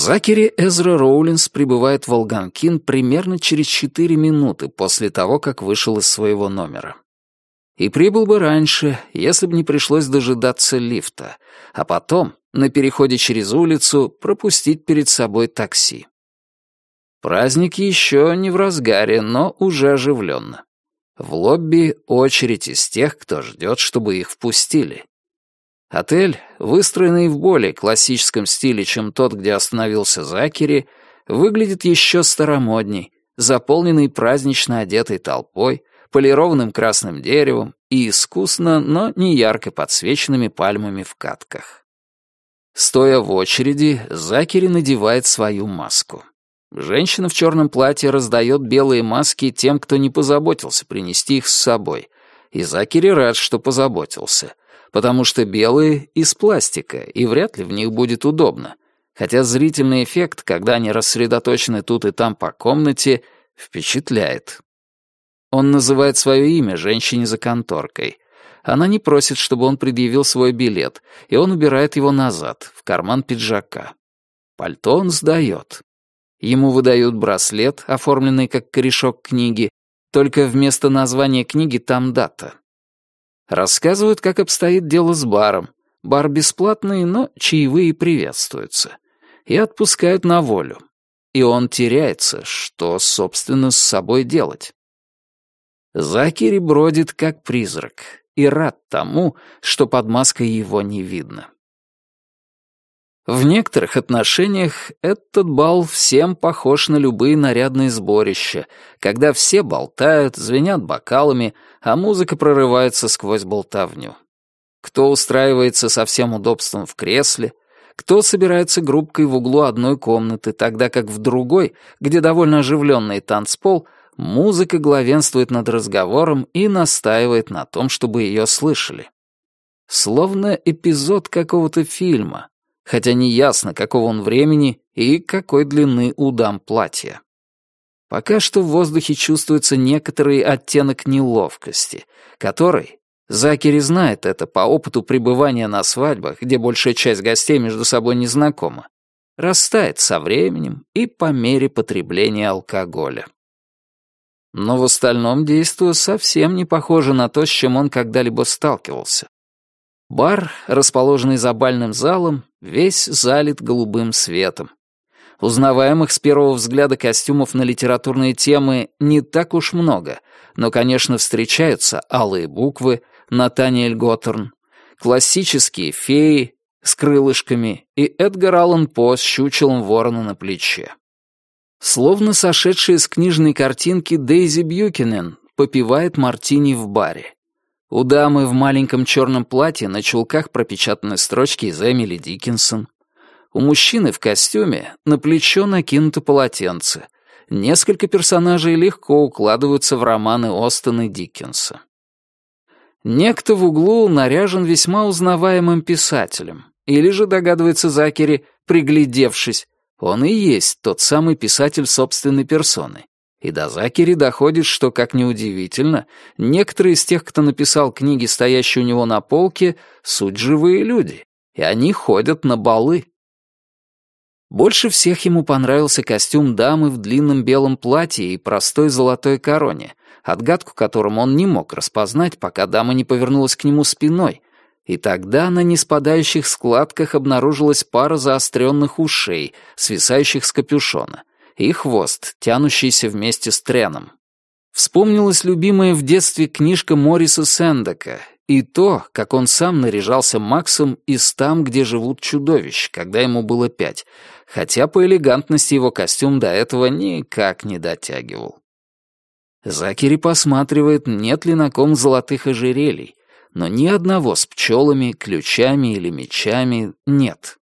Закери Эзра Роулинс прибывает в Алганкин примерно через четыре минуты после того, как вышел из своего номера. И прибыл бы раньше, если бы не пришлось дожидаться лифта, а потом, на переходе через улицу, пропустить перед собой такси. Праздник еще не в разгаре, но уже оживленно. В лобби очередь из тех, кто ждет, чтобы их впустили. Отель, выстроенный в более классическом стиле, чем тот, где остановился Закери, выглядит еще старомодней, заполненный празднично одетой толпой, полированным красным деревом и искусно, но не ярко подсвеченными пальмами в катках. Стоя в очереди, Закери надевает свою маску. Женщина в черном платье раздает белые маски тем, кто не позаботился принести их с собой, и Закери рад, что позаботился — потому что белые из пластика, и вряд ли в них будет удобно, хотя зрительный эффект, когда они рассредоточены тут и там по комнате, впечатляет. Он называет свое имя женщине за конторкой. Она не просит, чтобы он предъявил свой билет, и он убирает его назад, в карман пиджака. Пальто он сдает. Ему выдают браслет, оформленный как корешок книги, только вместо названия книги там дата. Рассказывают, как обстоит дело с баром. Бар бесплатный, но чаевые приветствуются. И отпускают на волю. И он теряется, что, собственно, с собой делать. Закири бродит как призрак и рад тому, что под маской его не видно. В некоторых отношениях этот бал всем похож на любые нарядные сборища, когда все болтают, звенят бокалами, а музыка прорывается сквозь болтовню. Кто устраивается со всем удобством в кресле, кто собирается группкой в углу одной комнаты, тогда как в другой, где довольно оживленный танцпол, музыка главенствует над разговором и настаивает на том, чтобы ее слышали. Словно эпизод какого-то фильма, хотя не ясно, какого он времени и какой длины у дам платья. Пока что в воздухе чувствуется некоторый оттенок неловкости, который, Закери знает это по опыту пребывания на свадьбах, где большая часть гостей между собой не знакома, растает со временем и по мере потребления алкоголя. Но в остальном действо совсем не похоже на то, с чем он когда-либо сталкивался. Бар, расположенный за бальным залом, весь залит голубым светом. Узнаваемых с первого взгляда костюмов на литературные темы не так уж много, но, конечно, встречаются алые буквы, Натаниэль Готтерн, классические феи с крылышками и Эдгар Аллан По с щучелом ворона на плече. Словно сошедшая с книжной картинки Дейзи Бьюкинен попивает мартини в баре. У дамы в маленьком черном платье на чулках пропечатаны строчки из Эмили Диккенсон. У мужчины в костюме на плечо накинуто полотенце. Несколько персонажей легко укладываются в романы Остона Диккенса. Некто в углу наряжен весьма узнаваемым писателем. Или же, догадывается Закери, приглядевшись, он и есть тот самый писатель собственной персоной. И до Закери доходит, что, как ни удивительно, некоторые из тех, кто написал книги, стоящие у него на полке, суть живые люди, и они ходят на балы. Больше всех ему понравился костюм дамы в длинном белом платье и простой золотой короне, отгадку которому он не мог распознать, пока дама не повернулась к нему спиной, и тогда на неспадающих складках обнаружилась пара заостренных ушей, свисающих с капюшона, и хвост, тянущийся вместе с треном. Вспомнилась любимая в детстве книжка Мориса Сэндека и то, как он сам наряжался Максом из «Там, где живут чудовищ», когда ему было пять, хотя по элегантности его костюм до этого никак не дотягивал. Закери посматривает, нет ли на ком золотых ожерелий, но ни одного с пчелами, ключами или мечами нет.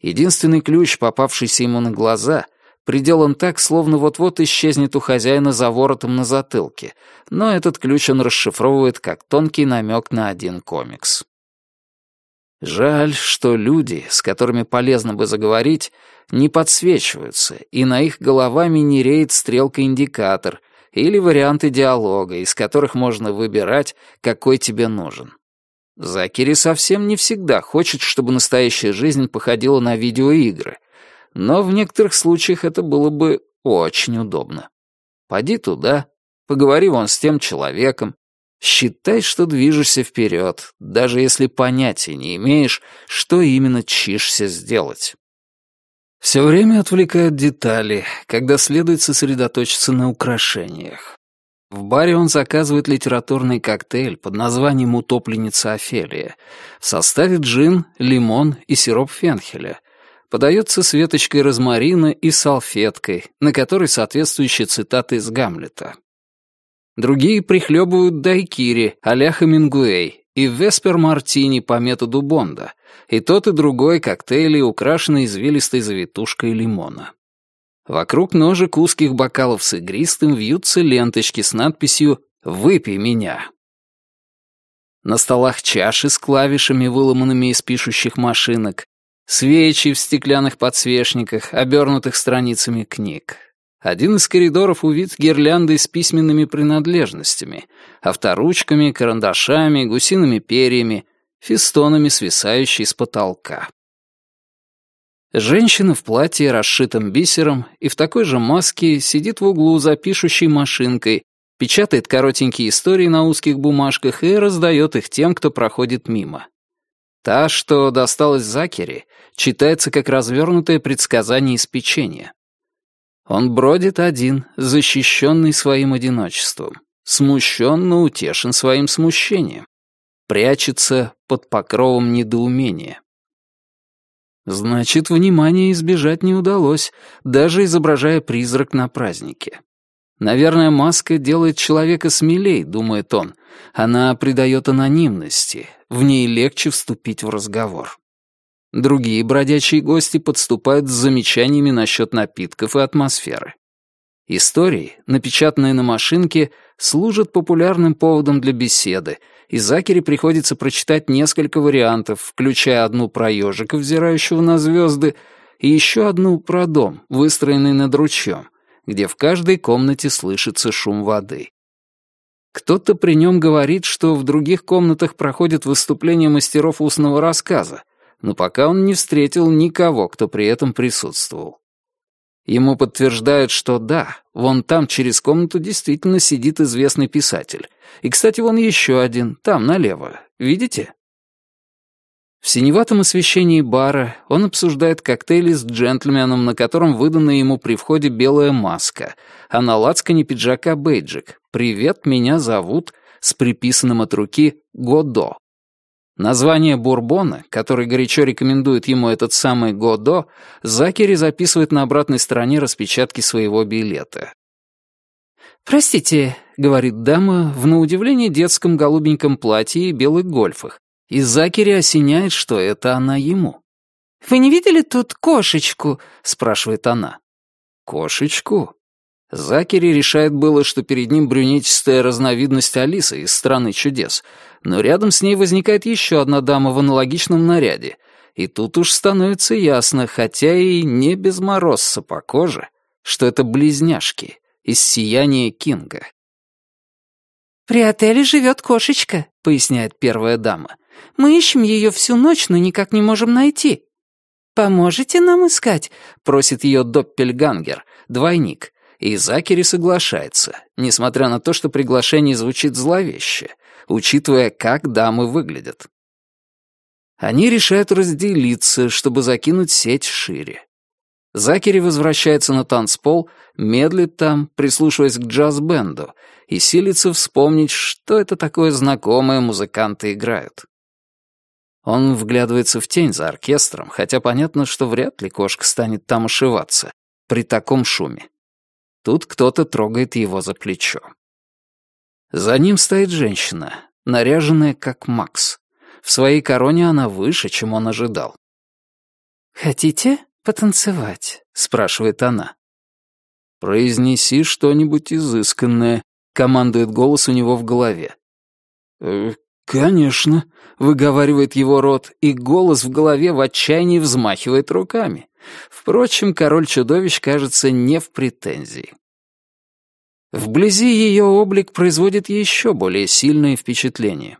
Единственный ключ, попавшийся ему на глаза, Приделан так, словно вот-вот исчезнет у хозяина за воротом на затылке, но этот ключ он расшифровывает как тонкий намек на один комикс. Жаль, что люди, с которыми полезно бы заговорить, не подсвечиваются, и на их головами не реет стрелка-индикатор или варианты диалога, из которых можно выбирать, какой тебе нужен. Закери совсем не всегда хочет, чтобы настоящая жизнь походила на видеоигры, но в некоторых случаях это было бы очень удобно. Поди туда, поговори вон с тем человеком, считай, что движешься вперед, даже если понятия не имеешь, что именно чишься сделать. Все время отвлекают детали, когда следует сосредоточиться на украшениях. В баре он заказывает литературный коктейль под названием «Утопленница Офелия». В составе джин, лимон и сироп фенхеля. Подается с веточкой розмарина и салфеткой, на которой соответствующие цитаты из Гамлета. Другие прихлебывают дайкири а-ля и веспер-мартини по методу Бонда, и тот и другой коктейли украшены извилистой завитушкой лимона. Вокруг ножек узких бокалов с игристым вьются ленточки с надписью «Выпей меня». На столах чаши с клавишами, выломанными из пишущих машинок, свечи в стеклянных подсвечниках, обернутых страницами книг. Один из коридоров увит гирляндой с письменными принадлежностями, авторучками, карандашами, гусиными перьями, фестонами, свисающей с потолка. Женщина в платье, расшитом бисером, и в такой же маске сидит в углу за пишущей машинкой, печатает коротенькие истории на узких бумажках и раздает их тем, кто проходит мимо. Та, что досталась Закери, читается как развернутое предсказание из печенья. Он бродит один, защищенный своим одиночеством, смущенно утешен своим смущением, прячется под покровом недоумения. Значит, внимания избежать не удалось, даже изображая призрак на празднике. Наверное, маска делает человека смелей, думает он. Она придает анонимности, в ней легче вступить в разговор. Другие бродячие гости подступают с замечаниями насчет напитков и атмосферы. Истории, напечатанные на машинке, служат популярным поводом для беседы, и Закере приходится прочитать несколько вариантов, включая одну про ежика, взирающего на звезды, и еще одну про дом, выстроенный над ручьем, где в каждой комнате слышится шум воды. Кто-то при нем говорит, что в других комнатах проходят выступления мастеров устного рассказа, но пока он не встретил никого, кто при этом присутствовал. Ему подтверждают, что да, вон там через комнату действительно сидит известный писатель. И, кстати, вон еще один, там, налево. Видите? В синеватом освещении бара он обсуждает коктейли с джентльменом, на котором выдана ему при входе белая маска, а на лацкане пиджака бейджик «Привет, меня зовут» с приписанным от руки «Годо». Название бурбона, который горячо рекомендует ему этот самый Годо, Закери записывает на обратной стороне распечатки своего билета. «Простите», — говорит дама в на удивление детском голубеньком платье и белых гольфах, и Закери осеняет, что это она ему. «Вы не видели тут кошечку?» — спрашивает она. «Кошечку?» Закери решает было, что перед ним брюнечистая разновидность Алисы из «Страны чудес», но рядом с ней возникает еще одна дама в аналогичном наряде, и тут уж становится ясно, хотя и не без морозца по коже, что это близняшки из «Сияния Кинга». «При отеле живет кошечка», — поясняет первая дама. «Мы ищем ее всю ночь, но никак не можем найти». «Поможете нам искать?» — просит ее Доппельгангер, двойник, и Закери соглашается, несмотря на то, что приглашение звучит зловеще, учитывая, как дамы выглядят. Они решают разделиться, чтобы закинуть сеть шире. Закери возвращается на танцпол, медлит там, прислушиваясь к джаз-бенду, и силится вспомнить, что это такое знакомое музыканты играют. Он вглядывается в тень за оркестром, хотя понятно, что вряд ли кошка станет там ошиваться при таком шуме. Тут кто-то трогает его за плечо. За ним стоит женщина, наряженная как Макс. В своей короне она выше, чем он ожидал. «Хотите потанцевать?» — спрашивает она. «Произнеси что-нибудь изысканное», — командует голос у него в голове. «Э, «Конечно», — выговаривает его рот, и голос в голове в отчаянии взмахивает руками. Впрочем, король-чудовищ, кажется, не в претензии. Вблизи ее облик производит еще более сильное впечатление.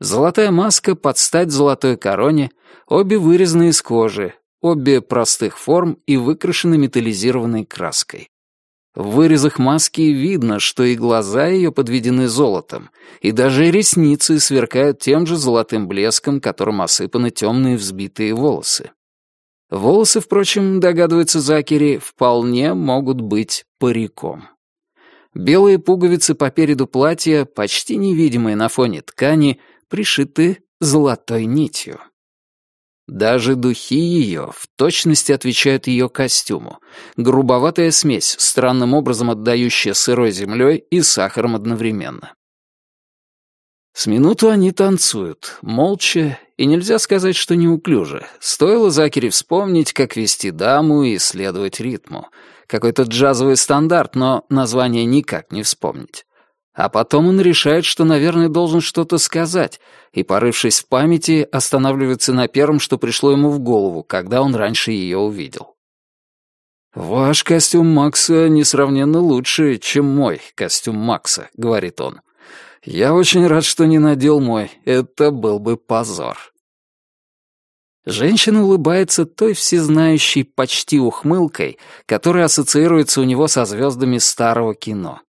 Золотая маска под стать золотой короне, обе вырезаны из кожи, обе простых форм и выкрашены металлизированной краской. В вырезах маски видно, что и глаза ее подведены золотом, и даже ресницы сверкают тем же золотым блеском, которым осыпаны темные взбитые волосы. Волосы, впрочем, догадывается Закери, вполне могут быть париком. Белые пуговицы по переду платья, почти невидимые на фоне ткани, пришиты золотой нитью. Даже духи ее в точности отвечают ее костюму. Грубоватая смесь, странным образом отдающая сырой землей и сахаром одновременно. С минуту они танцуют, молча, и нельзя сказать, что неуклюже. Стоило Закери вспомнить, как вести даму и следовать ритму. Какой-то джазовый стандарт, но название никак не вспомнить. А потом он решает, что, наверное, должен что-то сказать, и, порывшись в памяти, останавливается на первом, что пришло ему в голову, когда он раньше ее увидел. «Ваш костюм Макса несравненно лучше, чем мой костюм Макса», — говорит он. «Я очень рад, что не надел мой. Это был бы позор». Женщина улыбается той всезнающей почти ухмылкой, которая ассоциируется у него со звездами старого кино.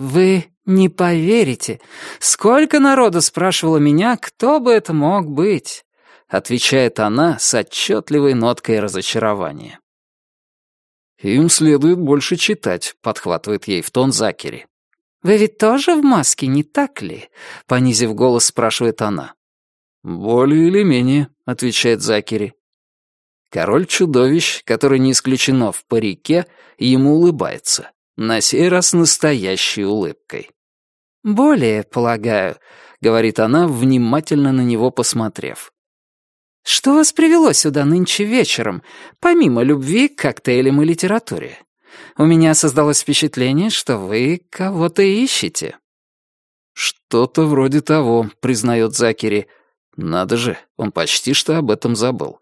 «Вы не поверите, сколько народу спрашивало меня, кто бы это мог быть?» отвечает она с отчетливой ноткой разочарования. «Им следует больше читать», — подхватывает ей в тон Закери. «Вы ведь тоже в маске, не так ли?» — понизив голос, спрашивает она. «Более или менее», — отвечает Закери. Король чудовищ, который не исключено в парике, ему улыбается на сей раз настоящей улыбкой. «Более, полагаю», — говорит она, внимательно на него посмотрев. «Что вас привело сюда нынче вечером, помимо любви к коктейлям и литературе? У меня создалось впечатление, что вы кого-то ищете». «Что-то вроде того», — признает Закери. «Надо же, он почти что об этом забыл.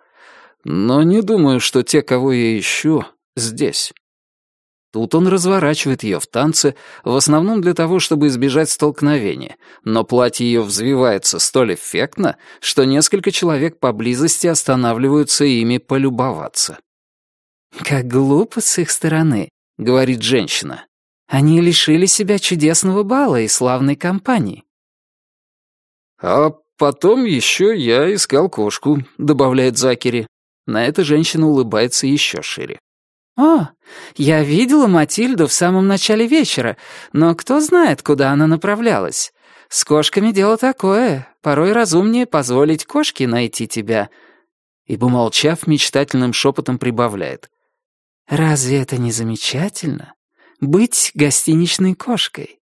Но не думаю, что те, кого я ищу, здесь». Тут он разворачивает ее в танце, в основном для того, чтобы избежать столкновения, но платье ее взвивается столь эффектно, что несколько человек поблизости останавливаются ими полюбоваться. «Как глупо с их стороны», — говорит женщина. «Они лишили себя чудесного бала и славной компании». «А потом еще я искал кошку», — добавляет Закери. На это женщина улыбается еще шире. «О, я видела Матильду в самом начале вечера, но кто знает, куда она направлялась. С кошками дело такое, порой разумнее позволить кошке найти тебя». И, помолчав, мечтательным шепотом прибавляет. «Разве это не замечательно? Быть гостиничной кошкой.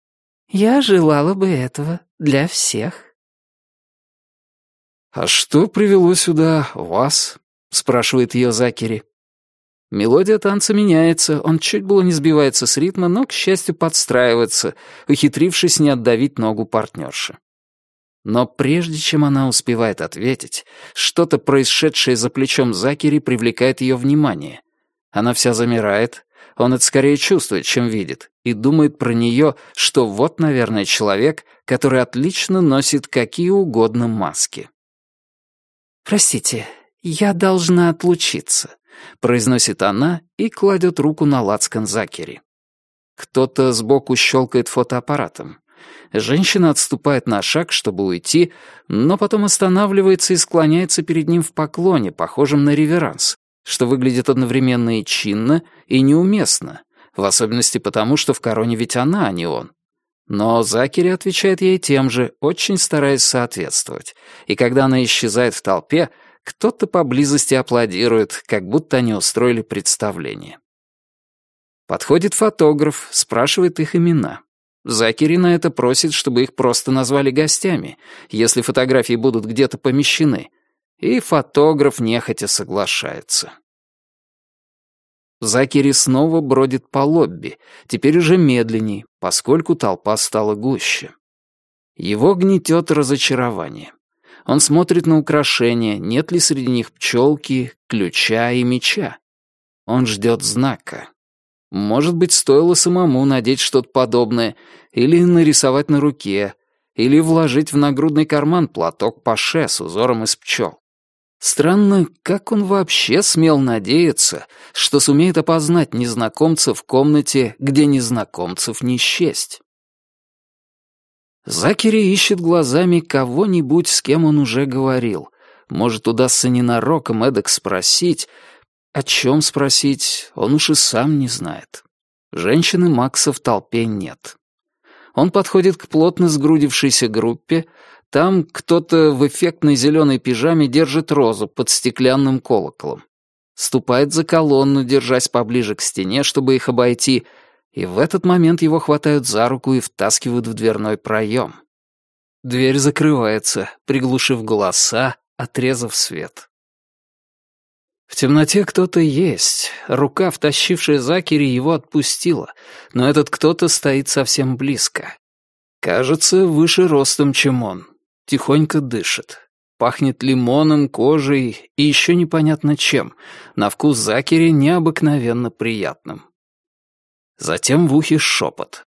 Я желала бы этого для всех». «А что привело сюда вас?» — спрашивает ее Закери. Мелодия танца меняется, он чуть было не сбивается с ритма, но, к счастью, подстраивается, ухитрившись не отдавить ногу партнерши. Но прежде чем она успевает ответить, что-то, происшедшее за плечом Закери, привлекает ее внимание. Она вся замирает, он это скорее чувствует, чем видит, и думает про нее, что вот, наверное, человек, который отлично носит какие угодно маски. «Простите, я должна отлучиться», — произносит она и кладет руку на лацкан Закери. Кто-то сбоку щелкает фотоаппаратом. Женщина отступает на шаг, чтобы уйти, но потом останавливается и склоняется перед ним в поклоне, похожем на реверанс, что выглядит одновременно и чинно, и неуместно, в особенности потому, что в короне ведь она, а не он. Но Закери отвечает ей тем же, очень стараясь соответствовать, и когда она исчезает в толпе, кто-то поблизости аплодирует, как будто они устроили представление. Подходит фотограф, спрашивает их имена. Закери на это просит, чтобы их просто назвали гостями, если фотографии будут где-то помещены. И фотограф нехотя соглашается. Закери снова бродит по лобби, теперь уже медленней, поскольку толпа стала гуще. Его гнетет разочарование. Он смотрит на украшения, нет ли среди них пчелки, ключа и меча. Он ждет знака. Может быть, стоило самому надеть что-то подобное, или нарисовать на руке, или вложить в нагрудный карман платок паше с узором из пчел. Странно, как он вообще смел надеяться, что сумеет опознать незнакомца в комнате, где незнакомцев не счесть. Закери ищет глазами кого-нибудь, с кем он уже говорил. Может, удастся ненароком эдак спросить. О чем спросить, он уж и сам не знает. Женщины Макса в толпе нет. Он подходит к плотно сгрудившейся группе, там кто-то в эффектной зеленой пижаме держит розу под стеклянным колоколом. Ступает за колонну, держась поближе к стене, чтобы их обойти, и в этот момент его хватают за руку и втаскивают в дверной проем. Дверь закрывается, приглушив голоса, отрезав свет. В темноте кто-то есть. Рука, втащившая Закери, его отпустила, но этот кто-то стоит совсем близко. Кажется, выше ростом, чем он тихонько дышит. Пахнет лимоном, кожей и еще непонятно чем. На вкус Закери необыкновенно приятным. Затем в ухе шепот.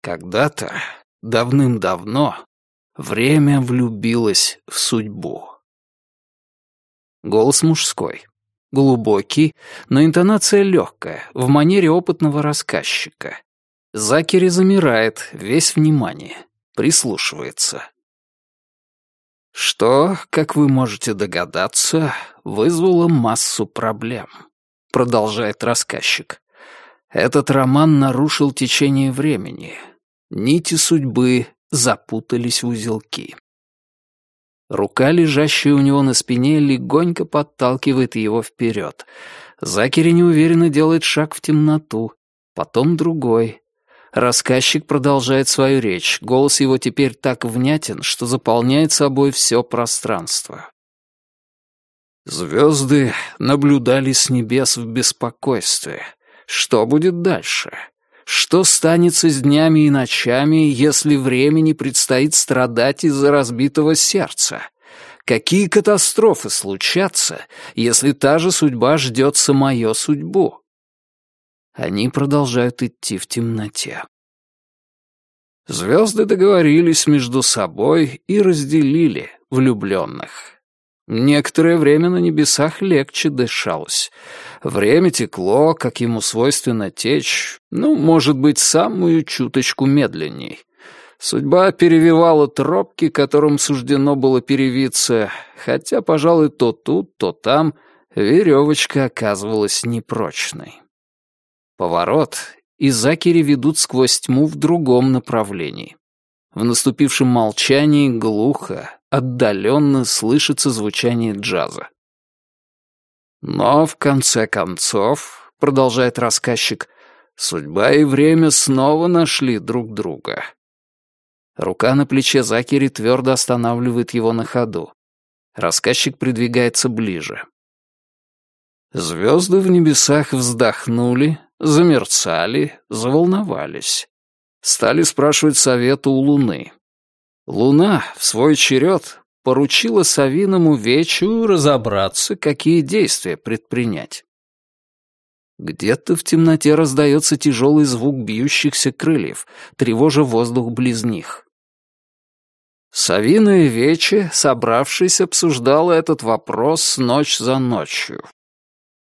Когда-то, давным-давно, время влюбилось в судьбу. Голос мужской. Глубокий, но интонация легкая, в манере опытного рассказчика. Закери замирает, весь внимание, прислушивается. Что, как вы можете догадаться, вызвало массу проблем, продолжает рассказчик. Этот роман нарушил течение времени. Нити судьбы запутались в узелки. Рука, лежащая у него на спине, легонько подталкивает его вперед. Закери неуверенно делает шаг в темноту, потом другой, Рассказчик продолжает свою речь. Голос его теперь так внятен, что заполняет собой все пространство. Звезды наблюдали с небес в беспокойстве. Что будет дальше? Что станется с днями и ночами, если времени предстоит страдать из-за разбитого сердца? Какие катастрофы случатся, если та же судьба ждет самую судьбу? Они продолжают идти в темноте. Звезды договорились между собой и разделили влюбленных. Некоторое время на небесах легче дышалось. Время текло, как ему свойственно течь, ну, может быть, самую чуточку медленней. Судьба перевивала тропки, которым суждено было перевиться, хотя, пожалуй, то тут, то там веревочка оказывалась непрочной. Поворот, и Закери ведут сквозь тьму в другом направлении. В наступившем молчании глухо, отдаленно слышится звучание джаза. Но, в конце концов, продолжает рассказчик, судьба и время снова нашли друг друга. Рука на плече Закери твердо останавливает его на ходу. Рассказчик придвигается ближе. Звезды в небесах вздохнули, замерцали, заволновались. Стали спрашивать совета у Луны. Луна, в свой черед, поручила Савиному Вечу разобраться, какие действия предпринять. Где-то в темноте раздается тяжелый звук бьющихся крыльев, тревожа воздух близ них. Савина и Вече, собравшись, обсуждала этот вопрос ночь за ночью.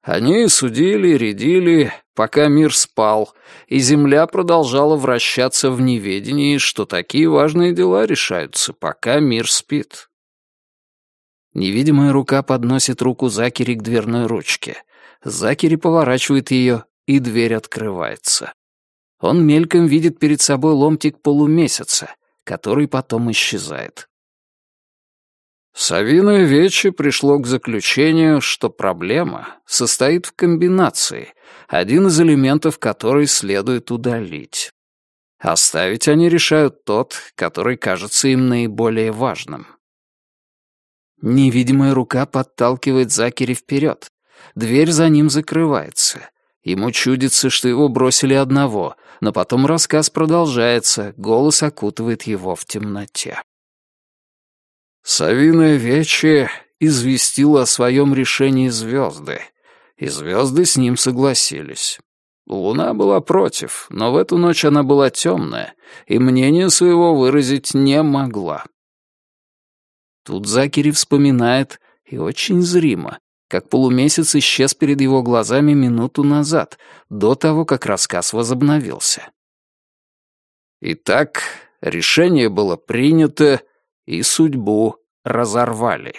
Они судили, рядили, пока мир спал, и Земля продолжала вращаться в неведении, что такие важные дела решаются, пока мир спит. Невидимая рука подносит руку Закери к дверной ручке. Закери поворачивает ее, и дверь открывается. Он мельком видит перед собой ломтик полумесяца, который потом исчезает. Савиное Вече пришло к заключению, что проблема состоит в комбинации, один из элементов которой следует удалить. Оставить они решают тот, который кажется им наиболее важным. Невидимая рука подталкивает Закери вперед. Дверь за ним закрывается. Ему чудится, что его бросили одного, но потом рассказ продолжается, голос окутывает его в темноте. Савиная Вече известила о своем решении звезды, и звезды с ним согласились. Луна была против, но в эту ночь она была темная, и мнение своего выразить не могла. Тут Закери вспоминает и очень зримо, как полумесяц исчез перед его глазами минуту назад, до того, как рассказ возобновился. Итак, решение было принято, и судьбу разорвали.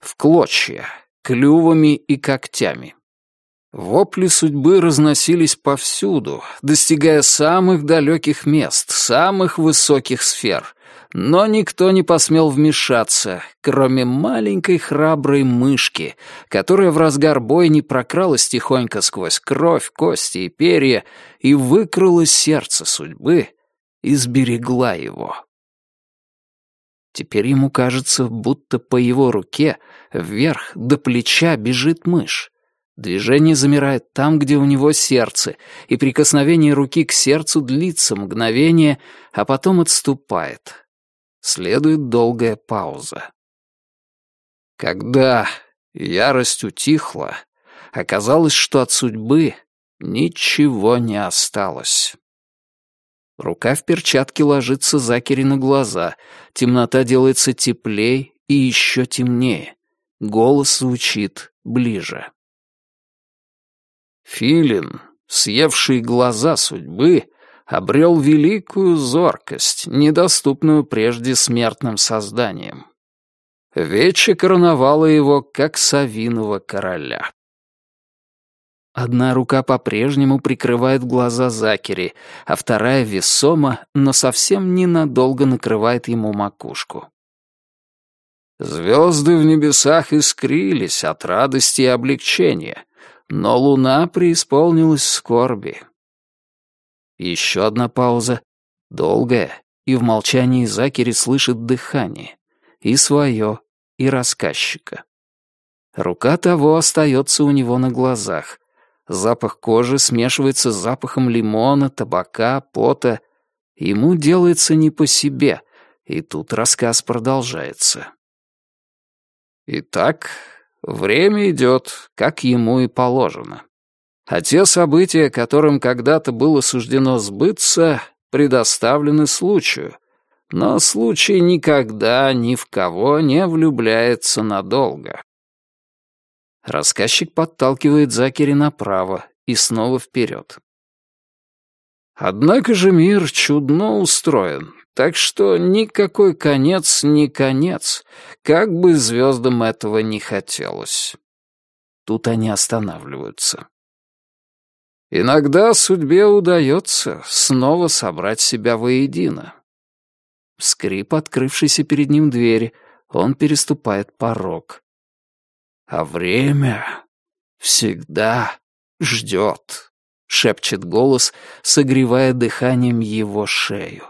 В клочья, клювами и когтями. Вопли судьбы разносились повсюду, достигая самых далеких мест, самых высоких сфер. Но никто не посмел вмешаться, кроме маленькой храброй мышки, которая в разгар боя не прокралась тихонько сквозь кровь, кости и перья и выкрала сердце судьбы и сберегла его. Теперь ему кажется, будто по его руке вверх до плеча бежит мышь. Движение замирает там, где у него сердце, и прикосновение руки к сердцу длится мгновение, а потом отступает. Следует долгая пауза. Когда ярость утихла, оказалось, что от судьбы ничего не осталось. Рука в перчатке ложится Закери на глаза, темнота делается теплей и еще темнее. Голос звучит ближе. Филин, съевший глаза судьбы, обрел великую зоркость, недоступную прежде смертным созданиям. Вече короновала его, как Савиного короля. Одна рука по-прежнему прикрывает глаза Закери, а вторая весомо, но совсем ненадолго накрывает ему макушку. Звезды в небесах искрились от радости и облегчения, но луна преисполнилась скорби. Еще одна пауза, долгая, и в молчании Закери слышит дыхание, и свое, и рассказчика. Рука того остается у него на глазах. Запах кожи смешивается с запахом лимона, табака, пота. Ему делается не по себе, и тут рассказ продолжается. Итак, Время идет, как ему и положено. А те события, которым когда-то было суждено сбыться, предоставлены случаю. Но случай никогда ни в кого не влюбляется надолго. Рассказчик подталкивает Закери направо и снова вперед. Однако же мир чудно устроен, так что никакой конец не конец, как бы звездам этого не хотелось. Тут они останавливаются. Иногда судьбе удается снова собрать себя воедино. Скрип, открывшийся перед ним двери, он переступает порог. А время всегда ждет, шепчет голос, согревая дыханием его шею.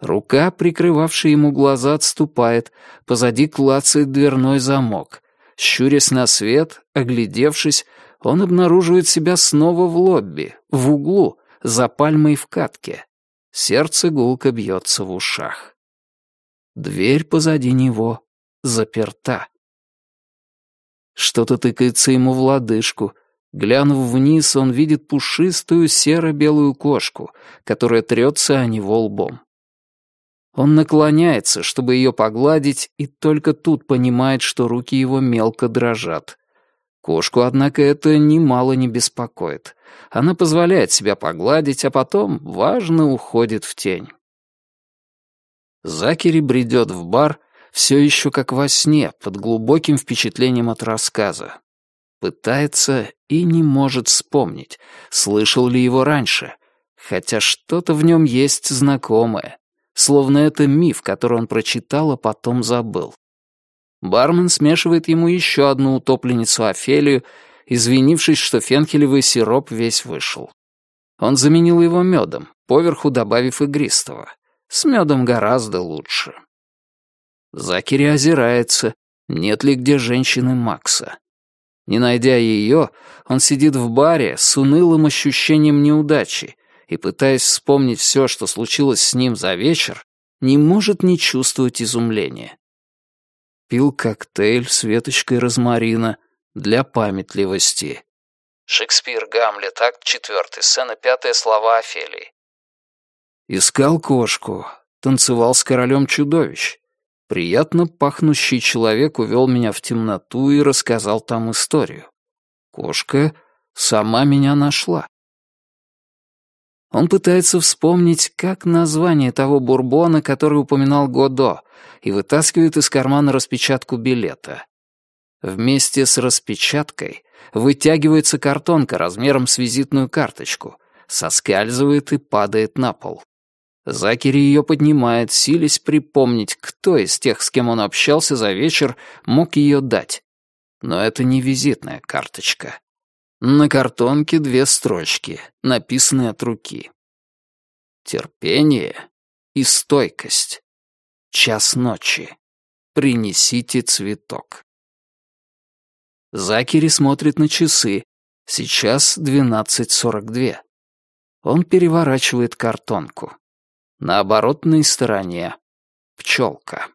Рука, прикрывавшая ему глаза, отступает, позади клацает дверной замок. Щурясь на свет, оглядевшись, он обнаруживает себя снова в лобби, в углу, за пальмой в катке. Сердце гулко бьется в ушах. Дверь позади него заперта. Что-то тыкается ему в лодыжку. Глянув вниз, он видит пушистую серо-белую кошку, которая трется о него лбом. Он наклоняется, чтобы ее погладить, и только тут понимает, что руки его мелко дрожат. Кошку, однако, это немало не беспокоит. Она позволяет себя погладить, а потом, важно, уходит в тень. Закери бредет в бар, все еще как во сне, под глубоким впечатлением от рассказа. Пытается и не может вспомнить, слышал ли его раньше, хотя что-то в нем есть знакомое словно это миф, который он прочитал, а потом забыл. Бармен смешивает ему еще одну утопленницу Офелию, извинившись, что фенхелевый сироп весь вышел. Он заменил его медом, поверху добавив игристого. С медом гораздо лучше. Закери озирается, нет ли где женщины Макса. Не найдя ее, он сидит в баре с унылым ощущением неудачи, и, пытаясь вспомнить все, что случилось с ним за вечер, не может не чувствовать изумления. Пил коктейль с веточкой розмарина для памятливости. Шекспир, Гамлет, акт четвертый, сцена пятая, слова Офелии. Искал кошку, танцевал с королем чудовищ. Приятно пахнущий человек увел меня в темноту и рассказал там историю. Кошка сама меня нашла. Он пытается вспомнить, как название того бурбона, который упоминал Годо, и вытаскивает из кармана распечатку билета. Вместе с распечаткой вытягивается картонка размером с визитную карточку, соскальзывает и падает на пол. Закери ее поднимает, силясь припомнить, кто из тех, с кем он общался за вечер, мог ее дать. Но это не визитная карточка. На картонке две строчки, написанные от руки. Терпение и стойкость. Час ночи. Принесите цветок. Закери смотрит на часы. Сейчас 12.42. Он переворачивает картонку. На оборотной стороне пчелка.